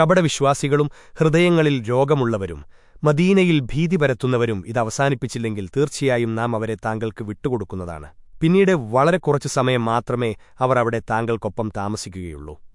കപടവിശ്വാസികളും ഹൃദയങ്ങളിൽ രോഗമുള്ളവരും മദീനയിൽ ഭീതി പരത്തുന്നവരും ഇത് അവസാനിപ്പിച്ചില്ലെങ്കിൽ തീർച്ചയായും നാം അവരെ താങ്കൾക്ക് വിട്ടുകൊടുക്കുന്നതാണ്. പിന്നീട് വളരെ കുറച്ചു സമയം മാത്രമേ അവർ അവിടെ താങ്കൾക്കൊപ്പം താമസിക്കുകയുള്ളൂ.